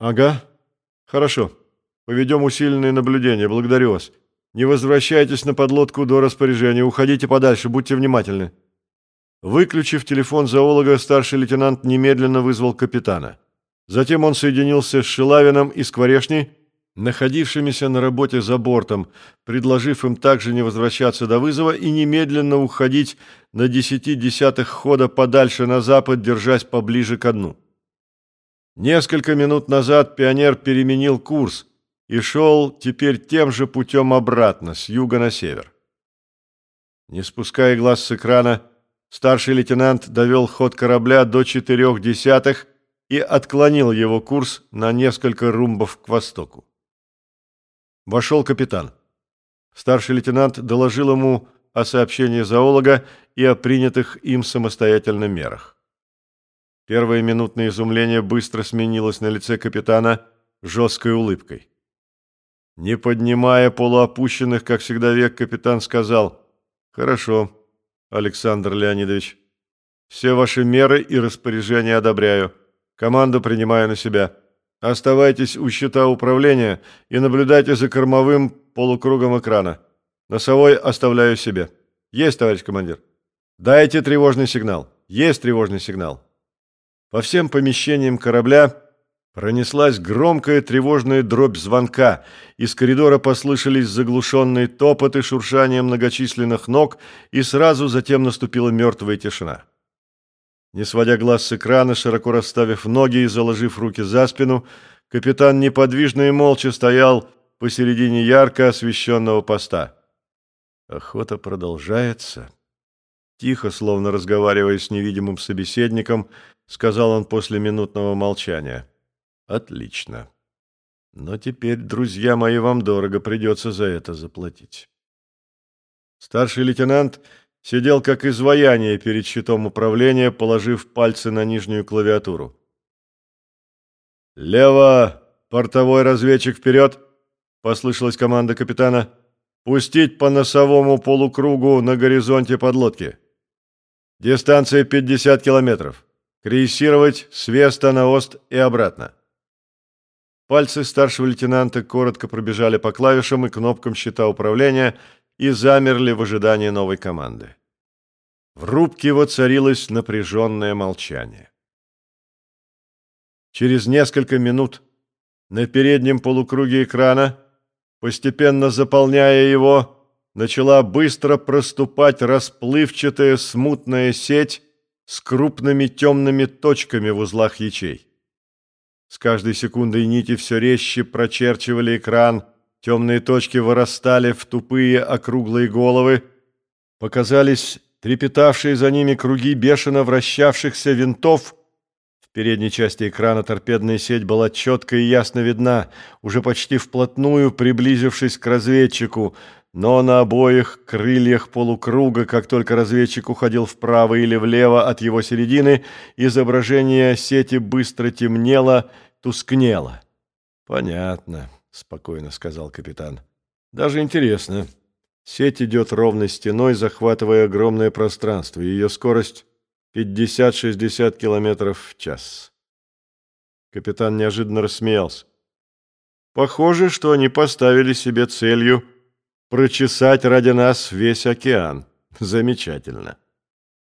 Ага. Хорошо. Поведем усиленные наблюдения. Благодарю вас. Не возвращайтесь на подлодку до распоряжения. Уходите подальше. Будьте внимательны. Выключив телефон зоолога, старший лейтенант немедленно вызвал капитана. Затем он соединился с Шилавиным и Скворешней, находившимися на работе за бортом, предложив им также не возвращаться до вызова и немедленно уходить на десяти десятых хода подальше на запад, держась поближе к дну. Несколько минут назад пионер переменил курс и шел теперь тем же путем обратно, с юга на север. Не спуская глаз с экрана, старший лейтенант довел ход корабля до четырех десятых и отклонил его курс на несколько румбов к востоку. Вошел капитан. Старший лейтенант доложил ему о сообщении зоолога и о принятых им самостоятельно мерах. Первое минутное изумление быстро сменилось на лице капитана жесткой улыбкой. Не поднимая полуопущенных, как всегда, век, капитан сказал «Хорошо, Александр Леонидович, все ваши меры и распоряжения одобряю. Команду принимаю на себя». Оставайтесь у щита управления и наблюдайте за кормовым полукругом экрана. Носовой оставляю себе. Есть, товарищ командир. Дайте тревожный сигнал. Есть тревожный сигнал. По всем помещениям корабля пронеслась громкая тревожная дробь звонка. Из коридора послышались заглушенные топоты, шуршание многочисленных ног, и сразу затем наступила мертвая тишина. Не сводя глаз с экрана, широко расставив ноги и заложив руки за спину, капитан неподвижно и молча стоял посередине ярко освещенного поста. Охота продолжается. Тихо, словно разговаривая с невидимым собеседником, сказал он после минутного молчания. Отлично. Но теперь, друзья мои, вам дорого придется за это заплатить. Старший лейтенант Сидел как изваяние перед щитом управления, положив пальцы на нижнюю клавиатуру. «Лево! Портовой разведчик вперед!» — послышалась команда капитана. «Пустить по носовому полукругу на горизонте подлодки. Дистанция 50 километров. Крейсировать с веста на ост и обратно». Пальцы старшего лейтенанта коротко пробежали по клавишам и кнопкам щита управления — и замерли в ожидании новой команды. В рубке воцарилось напряженное молчание. Через несколько минут на переднем полукруге экрана, постепенно заполняя его, начала быстро проступать расплывчатая смутная сеть с крупными темными точками в узлах ячей. С каждой секундой нити все резче прочерчивали экран, Темные точки вырастали в тупые округлые головы, показались трепетавшие за ними круги бешено вращавшихся винтов. В передней части экрана торпедная сеть была четко и ясно видна, уже почти вплотную приблизившись к разведчику, но на обоих крыльях полукруга, как только разведчик уходил вправо или влево от его середины, изображение сети быстро темнело, тускнело. Понятно. — спокойно сказал капитан. «Даже интересно. Сеть идет ровной стеной, захватывая огромное пространство. Ее скорость 50-60 километров в час». Капитан неожиданно рассмеялся. «Похоже, что они поставили себе целью прочесать ради нас весь океан. Замечательно».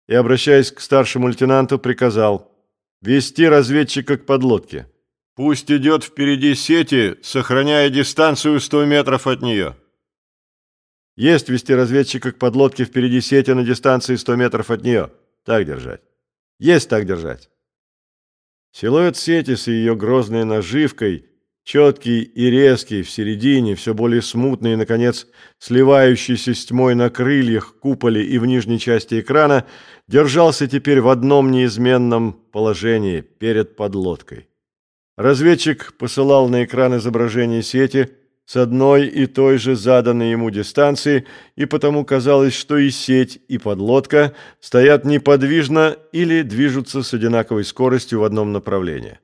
И, обращаясь к старшему лейтенанту, приказал «Вести разведчика к подлодке». Пусть идет впереди сети, сохраняя дистанцию 100 метров от нее. Есть вести разведчика к подлодке впереди сети на дистанции 100 метров от нее. Так держать. Есть так держать. Силуэт сети с ее грозной наживкой, четкий и резкий в середине, все более смутный и, наконец, сливающийся с тьмой на крыльях, куполе и в нижней части экрана, держался теперь в одном неизменном положении перед подлодкой. Разведчик посылал на экран изображение сети с одной и той же заданной ему дистанции, и потому казалось, что и сеть, и подлодка стоят неподвижно или движутся с одинаковой скоростью в одном направлении.